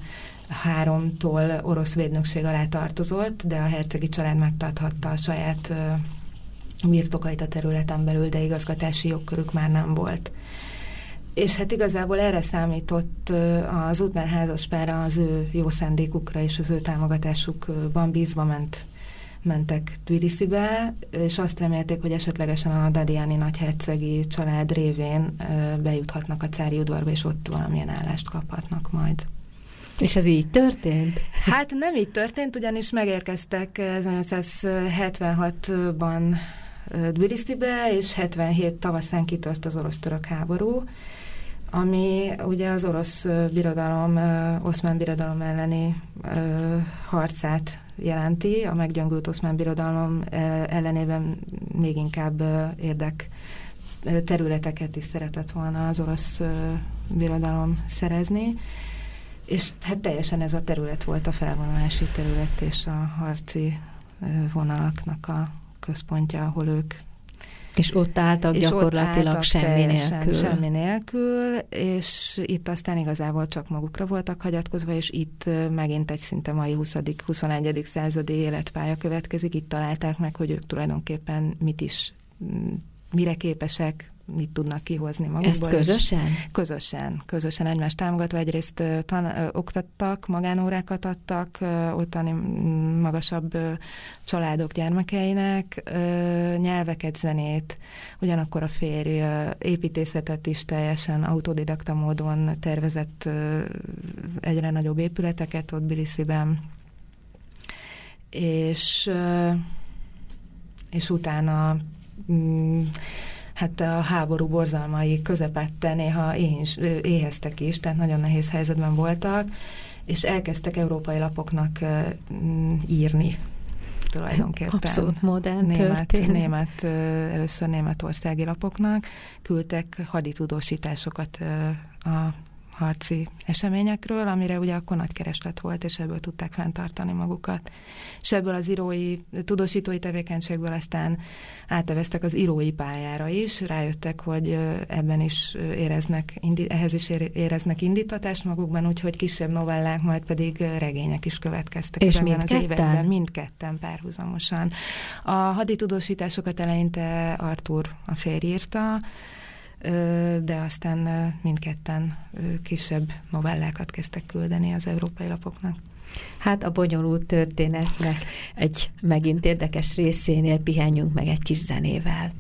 háromtól orosz védnökség alá tartozott, de a hercegi család megtarthatta a saját birtokait a területen belül, de igazgatási jogkörük már nem volt. És hát igazából erre számított az útnál házaspára az ő jó szándékukra és az ő támogatásukban bízva ment mentek Tbilisibe, és azt remélték, hogy esetlegesen a Dadiani nagyhercegi család révén bejuthatnak a cári udvarba, és ott valamilyen állást kaphatnak majd. És ez így történt? Hát nem így történt, ugyanis megérkeztek 1876-ban Tbilisibe, és 77 tavaszán kitört az orosz-török háború, ami ugye az orosz birodalom, oszmán birodalom elleni harcát jelenti, a meggyöngült oszmán birodalom ellenében még inkább érdek területeket is szeretett volna az orosz birodalom szerezni, és hát teljesen ez a terület volt a felvonulási terület és a harci vonalaknak a központja, ahol ők És ott álltak és gyakorlatilag ott álltak semmi nélkül. Semmi nélkül, és itt aztán igazából csak magukra voltak hagyatkozva, és itt megint egy szinte mai 20 21. századi életpálya következik. Itt találták meg, hogy ők tulajdonképpen mit is, mire képesek, mit tudnak kihozni magukból. Ezt közösen? Közösen, közösen egymást támogatva. Egyrészt tan- ö, oktattak, magánórákat adtak ö, ottani magasabb ö, családok gyermekeinek, ö, nyelveket, zenét, ugyanakkor a férj ö, építészetet is teljesen autodidakta módon tervezett ö, egyre nagyobb épületeket ott Bilisiben, és, ö, és utána mm, hát a háború borzalmai közepette néha éheztek is, tehát nagyon nehéz helyzetben voltak, és elkezdtek európai lapoknak írni tulajdonképpen. Abszolút modern német, német, először németországi lapoknak küldtek haditudósításokat a harci eseményekről, amire ugye akkor nagy kereslet volt, és ebből tudták fenntartani magukat. És ebből az írói, tudósítói tevékenységből aztán áteveztek az írói pályára is, rájöttek, hogy ebben is éreznek, ehhez is éreznek indítatást magukban, úgyhogy kisebb novellák, majd pedig regények is következtek. És mindketten? Az években, mindketten párhuzamosan. A haditudósításokat eleinte Artur a férj írta, de aztán mindketten kisebb novellákat kezdtek küldeni az európai lapoknak. Hát a bonyolult történetnek egy megint érdekes részénél pihenjünk meg egy kis zenével.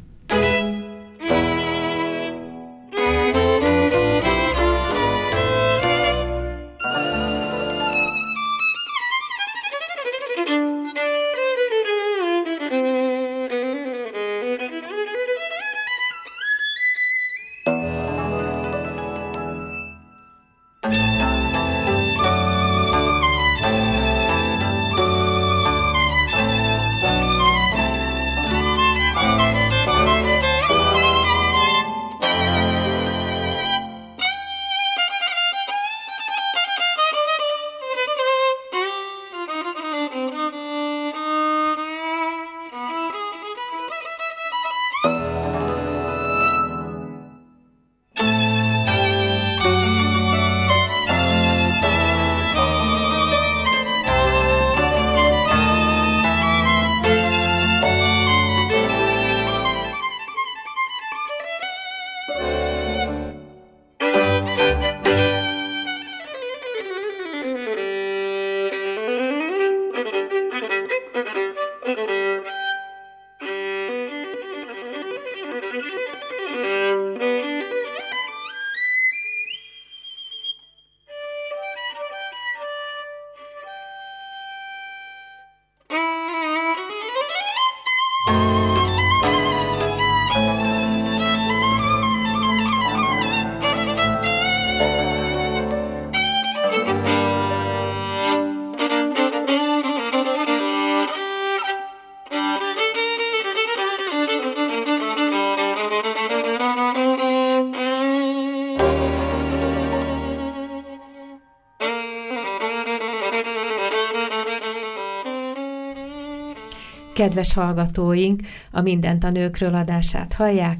Kedves hallgatóink, a Mindent a nőkről adását hallják.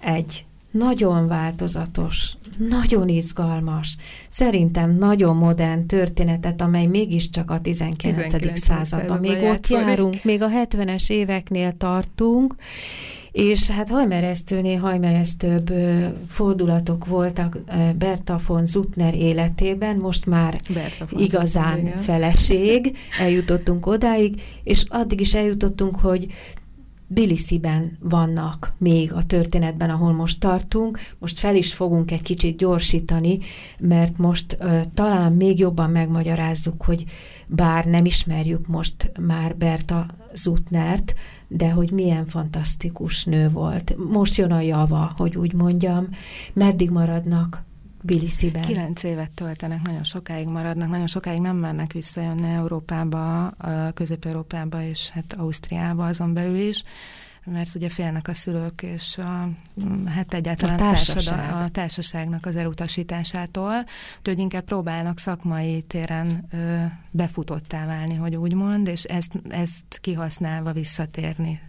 Egy nagyon változatos, nagyon izgalmas, szerintem nagyon modern történetet, amely mégiscsak a 19. 19. században. Még ott járunk, még a 70-es éveknél tartunk, és hát hajmeresztőnél hajmeresztőbb fordulatok voltak Berta von Zutner életében, most már igazán Zutner, feleség, eljutottunk odáig, és addig is eljutottunk, hogy Bilisiben vannak még a történetben, ahol most tartunk. Most fel is fogunk egy kicsit gyorsítani, mert most uh, talán még jobban megmagyarázzuk, hogy bár nem ismerjük most már Berta Zutnert, de hogy milyen fantasztikus nő volt. Most jön a java, hogy úgy mondjam, meddig maradnak Bilisiben. Kilenc évet töltenek, nagyon sokáig maradnak, nagyon sokáig nem mennek visszajönni Európába, Közép-Európába és hát Ausztriába azon belül is, mert ugye félnek a szülők és a, hát egyáltalán a, társaság. a társaságnak az elutasításától, úgyhogy inkább próbálnak szakmai téren ö, befutottá válni, hogy úgy mond, és ezt, ezt kihasználva visszatérni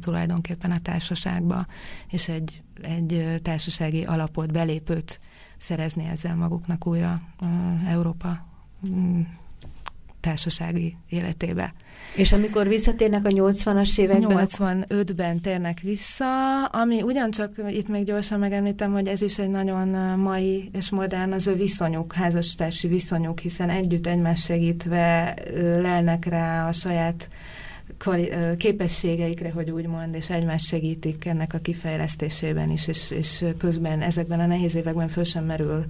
tulajdonképpen a társaságba, és egy, egy társasági alapot, belépőt szerezni ezzel maguknak újra Európa mm, társasági életébe. És amikor visszatérnek a 80-as években? 85-ben térnek vissza, ami ugyancsak itt még gyorsan megemlítem, hogy ez is egy nagyon mai és modern az ő viszonyuk, házastársi viszonyuk, hiszen együtt egymás segítve lelnek rá a saját képességeikre, hogy úgy mond, és egymást segítik ennek a kifejlesztésében is, és, és közben ezekben a nehéz években föl sem merül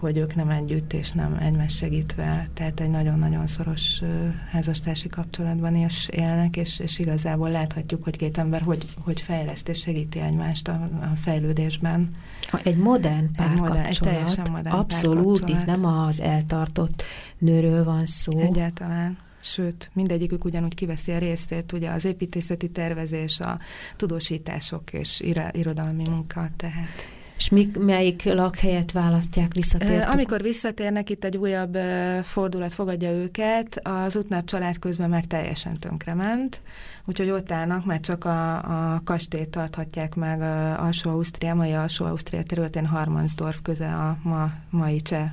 hogy ők nem együtt és nem egymás segítve, tehát egy nagyon-nagyon szoros házastársi kapcsolatban is élnek, és, és igazából láthatjuk, hogy két ember hogy, hogy fejleszt és segíti egymást a, a fejlődésben. Egy modern párkapcsolat. Egy, egy teljesen modern Abszolút, itt nem az eltartott nőről van szó. Egyáltalán sőt, mindegyikük ugyanúgy kiveszi a részét, ugye az építészeti tervezés, a tudósítások és irodalmi munka, tehát... És mik, melyik lakhelyet választják visszatérni? Amikor visszatérnek, itt egy újabb fordulat fogadja őket, az Utnár család közben már teljesen tönkrement, úgyhogy ott állnak, már csak a, a kastélyt tarthatják meg Alsó-Ausztria, mai Alsó-Ausztria területén Harmansdorf köze a ma, mai cseh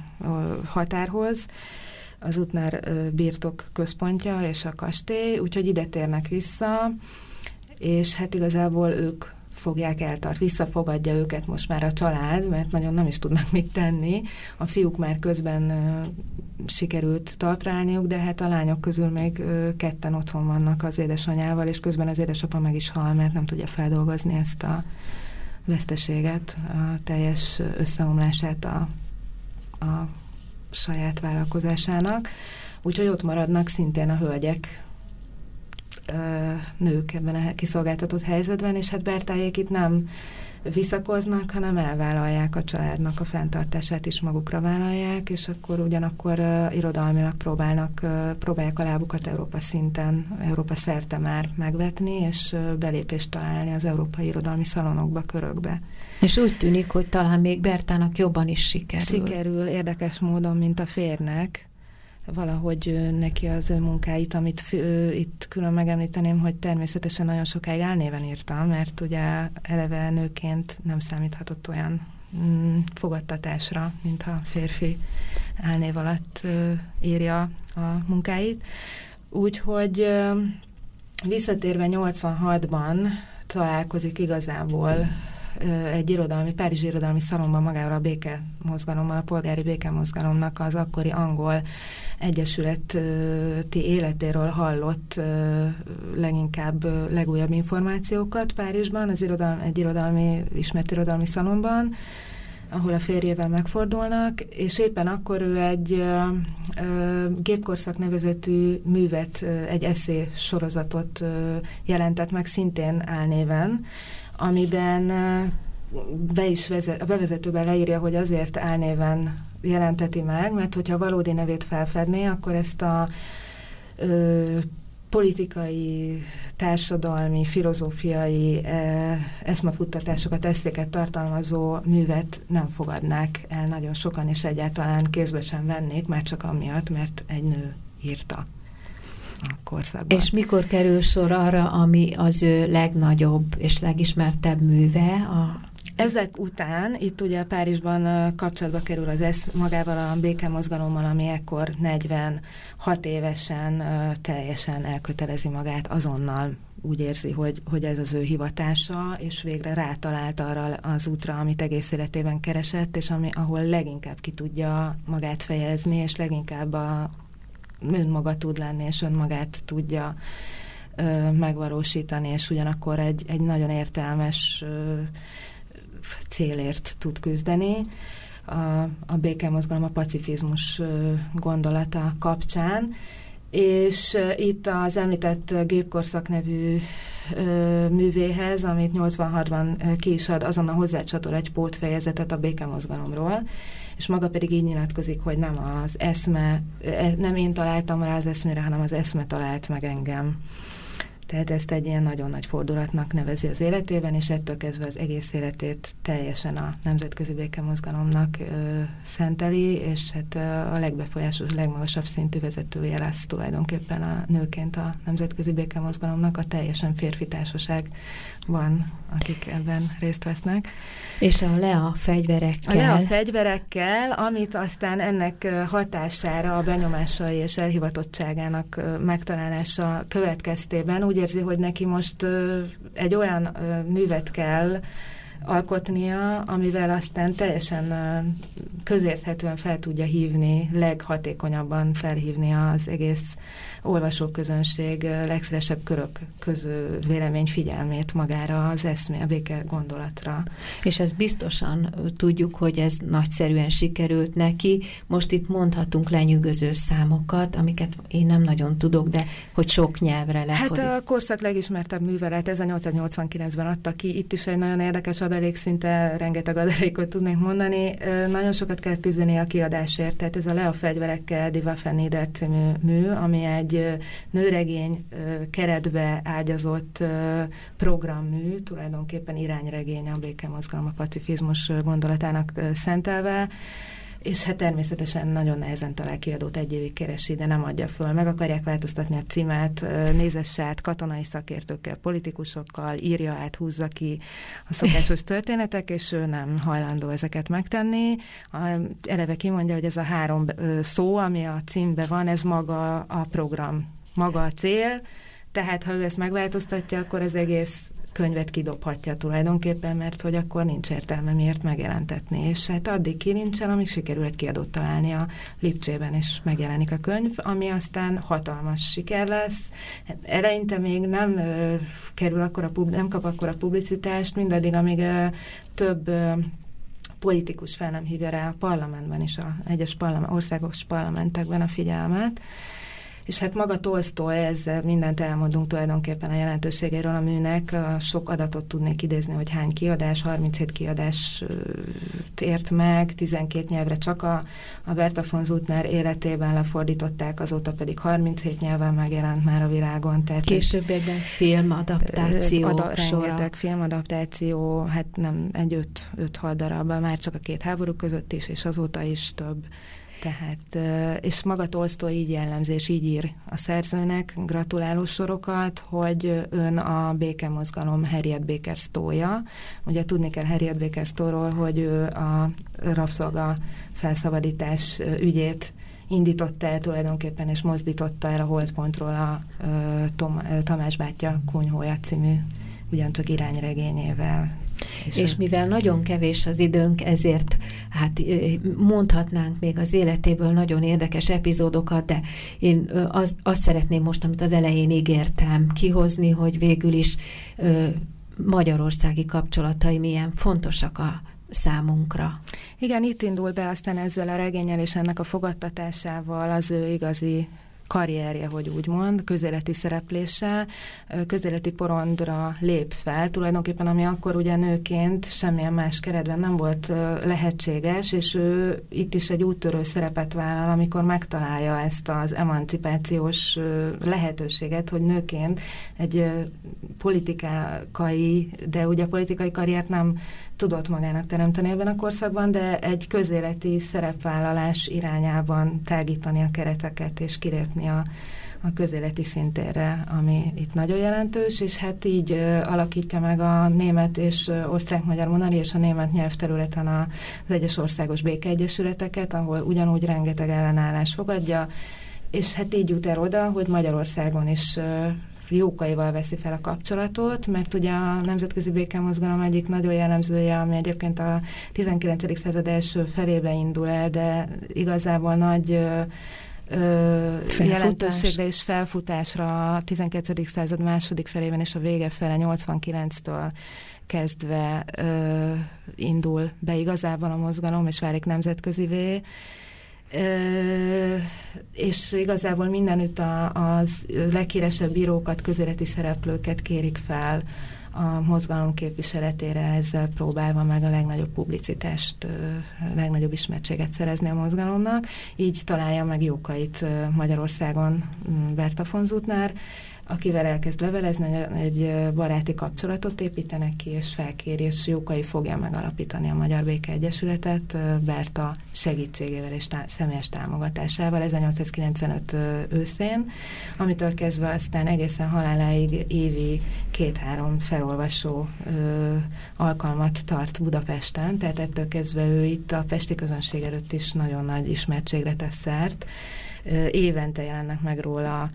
határhoz, az Utnár birtok központja és a kastély, úgyhogy ide térnek vissza, és hát igazából ők fogják eltart, visszafogadja őket most már a család, mert nagyon nem is tudnak mit tenni. A fiúk már közben ö, sikerült talprálniuk, de hát a lányok közül még ö, ketten otthon vannak az édesanyával, és közben az édesapa meg is hal, mert nem tudja feldolgozni ezt a veszteséget, a teljes összeomlását a, a saját vállalkozásának. Úgyhogy ott maradnak szintén a hölgyek nők ebben a kiszolgáltatott helyzetben, és hát Bertájék itt nem visszakoznak, hanem elvállalják a családnak a fenntartását is magukra vállalják, és akkor ugyanakkor uh, irodalmilag próbálnak, uh, próbálják a lábukat Európa szinten, Európa szerte már megvetni, és uh, belépést találni az európai irodalmi szalonokba, körökbe. És úgy tűnik, hogy talán még Bertának jobban is sikerül. Sikerül, érdekes módon, mint a férnek, valahogy neki az munkáit, amit itt külön megemlíteném, hogy természetesen nagyon sokáig álnéven írtam, mert ugye eleve nőként nem számíthatott olyan mm, fogadtatásra, mint a férfi álnév alatt írja a munkáit. Úgyhogy visszatérve 86-ban találkozik igazából egy irodalmi, Párizsi irodalmi szalomban magára a béke mozgalommal, a polgári béke mozgalomnak az akkori angol egyesületi életéről hallott leginkább legújabb információkat Párizsban, az irodalmi, egy irodalmi, ismert irodalmi szalomban, ahol a férjével megfordulnak, és éppen akkor ő egy ö, ö, gépkorszak nevezetű művet, ö, egy eszé sorozatot ö, jelentett meg szintén álnéven, amiben be is vezet, a bevezetőben leírja, hogy azért álnéven jelenteti meg, mert hogyha valódi nevét felfedné, akkor ezt a ö, politikai, társadalmi, filozófiai e, eszmafuttatásokat, eszéket tartalmazó művet nem fogadnák el nagyon sokan, és egyáltalán kézbe sem vennék, már csak amiatt, mert egy nő írta a korszakban. És mikor kerül sor arra, ami az ő legnagyobb és legismertebb műve, a ezek után itt ugye Párizsban kapcsolatba kerül az ESZ magával a békemozgalommal, ami ekkor 46 évesen teljesen elkötelezi magát azonnal. Úgy érzi, hogy, hogy ez az ő hivatása, és végre rátalált arra az útra, amit egész életében keresett, és ami, ahol leginkább ki tudja magát fejezni, és leginkább a önmaga tud lenni, és önmagát tudja ö, megvalósítani, és ugyanakkor egy, egy nagyon értelmes ö, célért tud küzdeni. A, a békemozgalom a pacifizmus gondolata kapcsán, és itt az említett Gépkorszak nevű ö, művéhez, amit 86-ban ki is ad, hozzácsatol egy pótfejezetet a békemozgalomról, és maga pedig így nyilatkozik, hogy nem az eszme, e, nem én találtam rá az eszmére, hanem az eszme talált meg engem. Tehát ezt egy ilyen nagyon nagy fordulatnak nevezi az életében, és ettől kezdve az egész életét teljesen a nemzetközi békemozgalomnak ö, szenteli, és hát a legbefolyásos, legmagasabb szintű vezetője lesz tulajdonképpen a nőként a nemzetközi békemozgalomnak, a teljesen férfi társaság van, akik ebben részt vesznek. És a LEA fegyverekkel. A LEA fegyverekkel, amit aztán ennek hatására a benyomásai és elhivatottságának megtalálása következtében úgy érzi, hogy neki most egy olyan művet kell, alkotnia, amivel aztán teljesen közérthetően fel tudja hívni, leghatékonyabban felhívni az egész olvasóközönség legszélesebb körök közül vélemény figyelmét magára az eszmé, a béke gondolatra. És ez biztosan tudjuk, hogy ez nagyszerűen sikerült neki. Most itt mondhatunk lenyűgöző számokat, amiket én nem nagyon tudok, de hogy sok nyelvre lefordít. Hát a korszak legismertebb művelet 1889-ben adta ki, itt is egy nagyon érdekes adalék, szinte rengeteg adalékot tudnék mondani. Nagyon sokat kellett küzdeni a kiadásért, tehát ez a Le a fegyverekkel Diva Fennider című mű, ami egy nőregény keretbe ágyazott programmű, tulajdonképpen irányregény a békemozgalom, a pacifizmus gondolatának szentelve, és hát természetesen nagyon nehezen talál kiadót, egy évig keresi, de nem adja föl. Meg akarják változtatni a címet, nézesse át katonai szakértőkkel, politikusokkal, írja át, húzza ki a szokásos történetek, és ő nem hajlandó ezeket megtenni. Eleve kimondja, hogy ez a három szó, ami a címbe van, ez maga a program, maga a cél, tehát ha ő ezt megváltoztatja, akkor az egész könyvet kidobhatja tulajdonképpen, mert hogy akkor nincs értelme miért megjelentetni. És hát addig kilincsel, amíg sikerül egy kiadót találni a Lipcsében, és megjelenik a könyv, ami aztán hatalmas siker lesz. Eleinte még nem ö, kerül akkor a pub, nem kap akkor a publicitást, mindaddig, amíg ö, több ö, politikus fel nem hívja rá a parlamentben is, a egyes parlament, országos parlamentekben a figyelmet. És hát maga Tolstoy, ezzel mindent elmondunk tulajdonképpen a jelentőségéről a műnek. Sok adatot tudnék idézni, hogy hány kiadás, 37 kiadás ért meg, 12 nyelvre csak a, a Berta von Zutner életében lefordították, azóta pedig 37 nyelven megjelent már a világon. Tehát Későbbiekben filmadaptáció. Ada, rengeteg filmadaptáció, hát nem egy 5-6 darab, már csak a két háború között is, és azóta is több tehát, és maga Tolstoy így jellemzi, és így ír a szerzőnek gratuláló sorokat, hogy ön a békemozgalom Harriet Baker Stowe-ja. Ugye tudni kell Harriet Baker Stowe-ról, hogy ő a rabszolga felszabadítás ügyét indította el tulajdonképpen, és mozdította el a holdpontról a Tom, Tamás bátyja Kunyhója című ugyancsak irányregényével. És, és mivel nagyon kevés az időnk, ezért hát mondhatnánk még az életéből nagyon érdekes epizódokat, de én az, azt szeretném most, amit az elején ígértem, kihozni, hogy végül is ö, magyarországi kapcsolatai milyen fontosak a számunkra. Igen, itt indul be aztán ezzel a regényel és ennek a fogadtatásával az ő igazi karrierje, hogy úgy mond, közéleti szerepléssel, közéleti porondra lép fel, tulajdonképpen ami akkor ugye nőként semmilyen más keretben nem volt lehetséges, és ő itt is egy úttörő szerepet vállal, amikor megtalálja ezt az emancipációs lehetőséget, hogy nőként egy politikai, de ugye politikai karriert nem tudott magának teremteni ebben a korszakban, de egy közéleti szerepvállalás irányában tágítani a kereteket és kilépni a, a közéleti szintére, ami itt nagyon jelentős, és hát így ö, alakítja meg a német és osztrák-magyar monari és a német nyelvterületen az egyes országos békeegyesületeket, ahol ugyanúgy rengeteg ellenállás fogadja, és hát így jut el oda, hogy Magyarországon is jókaival veszi fel a kapcsolatot, mert ugye a Nemzetközi Békemozgalom egyik nagyon jellemzője, ami egyébként a 19. század első felébe indul el, de igazából nagy ö, jelentőségre és felfutásra a 19. század második felében és a vége fele 89-től kezdve ö, indul be igazából a mozgalom, és válik nemzetközivé és igazából mindenütt a, az leghíresebb bírókat, közéleti szereplőket kérik fel a mozgalom képviseletére, ezzel próbálva meg a legnagyobb publicitást, a legnagyobb ismertséget szerezni a mozgalomnak. Így találja meg jókait Magyarországon Berta Fonzutnár. Akivel elkezd levelezni, egy baráti kapcsolatot építenek ki, és felkéri, és Jókai fogja megalapítani a Magyar Béke Egyesületet Berta segítségével és tá személyes támogatásával 1895 őszén, amitől kezdve aztán egészen haláláig évi két-három felolvasó ö, alkalmat tart Budapesten, tehát ettől kezdve ő itt a pesti közönség előtt is nagyon nagy ismertségre tesz szert, évente jelennek meg róla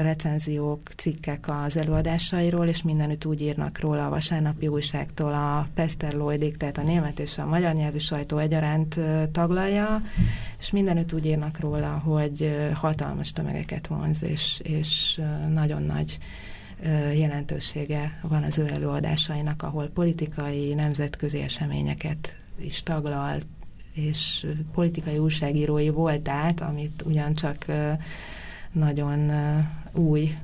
recenziók, cikkek az előadásairól, és mindenütt úgy írnak róla a vasárnapi újságtól a Pester Lloydig, tehát a német és a magyar nyelvű sajtó egyaránt taglalja, és mindenütt úgy írnak róla, hogy hatalmas tömegeket vonz, és, és nagyon nagy jelentősége van az ő előadásainak, ahol politikai, nemzetközi eseményeket is taglal, és politikai újságírói voltát, amit ugyancsak nagyon új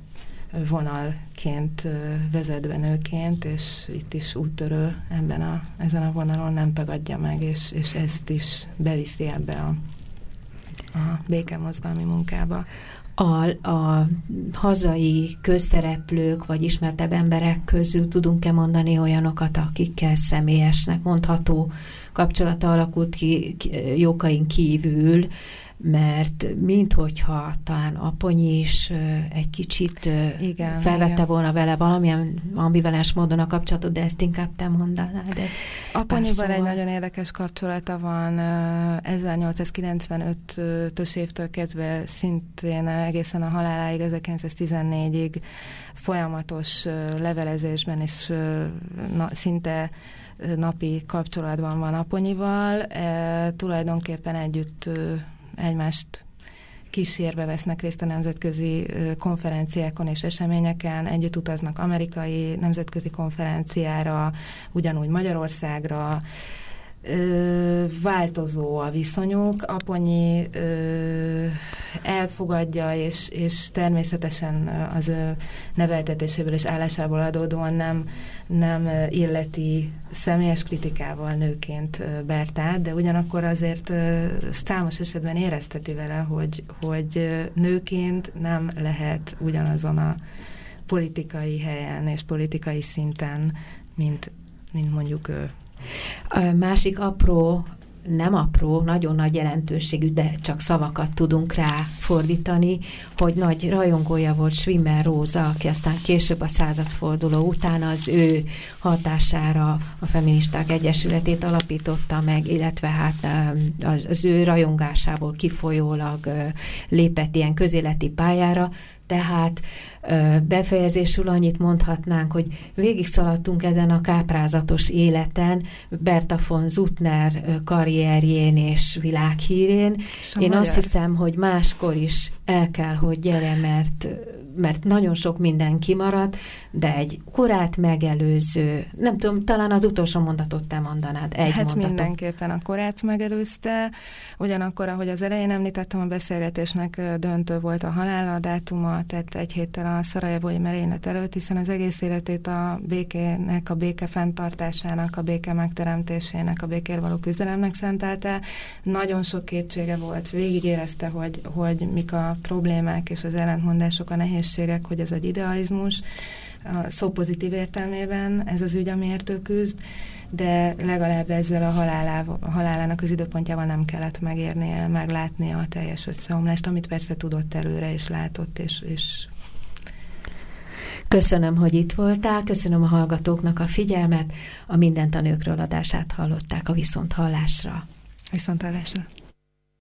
vonalként vezetve nőként, és itt is úttörő ebben a, ezen a vonalon nem tagadja meg, és, és ezt is beviszi ebbe a, a békemozgalmi munkába. A, a hazai közszereplők vagy ismertebb emberek közül tudunk-e mondani olyanokat, akikkel személyesnek mondható kapcsolata alakult ki, Jókain kívül, mert minthogyha talán Aponyi is egy kicsit igen, felvette igen. volna vele valamilyen ambivalens módon a kapcsolatot, de ezt inkább te mondanád. Aponyival egy nagyon érdekes kapcsolata van. 1895-ös évtől kezdve szintén egészen a haláláig, 1914-ig folyamatos levelezésben és na, szinte napi kapcsolatban van Aponyival. E, tulajdonképpen együtt egymást kísérve vesznek részt a nemzetközi konferenciákon és eseményeken, együtt utaznak amerikai nemzetközi konferenciára, ugyanúgy Magyarországra, változó a viszonyuk. Aponyi ö, elfogadja, és, és természetesen az ő neveltetéséből és állásából adódóan nem, nem illeti személyes kritikával nőként Bertát, de ugyanakkor azért számos esetben érezteti vele, hogy, hogy nőként nem lehet ugyanazon a politikai helyen és politikai szinten, mint, mint mondjuk ő. A másik apró nem apró, nagyon nagy jelentőségű, de csak szavakat tudunk rá fordítani, hogy nagy rajongója volt Schwimmer Róza, aki aztán később a századforduló után az ő hatására a Feministák Egyesületét alapította meg, illetve hát az ő rajongásából kifolyólag lépett ilyen közéleti pályára, tehát befejezésül annyit mondhatnánk, hogy végig szaladtunk ezen a káprázatos életen, Berta von Zutner karrierjén és világhírén. Szóval Én azt hiszem, hogy máskor is el kell, hogy gyere, mert mert nagyon sok minden kimaradt, de egy korát megelőző, nem tudom, talán az utolsó mondatot te mondanád, egy Hát mondatot. mindenképpen a korát megelőzte, ugyanakkor, ahogy az elején említettem, a beszélgetésnek döntő volt a halála dátuma, tehát egy héttel a szarajevói merénylet előtt, hiszen az egész életét a békének, a béke fenntartásának, a béke megteremtésének, a békér való küzdelemnek szentelte. Nagyon sok kétsége volt, végig érezte, hogy, hogy mik a problémák és az ellentmondások, a nehéz nehézségek, hogy ez egy idealizmus, a szó pozitív értelmében ez az ügy, amiért ő küzd, de legalább ezzel a, halálá, a halálának az időpontjával nem kellett megérnie, meglátnia a teljes összeomlást, amit persze tudott előre, és látott, és, és Köszönöm, hogy itt voltál, köszönöm a hallgatóknak a figyelmet, a Mindent a nőkről adását hallották a Viszont hallásra. Viszont hallásra.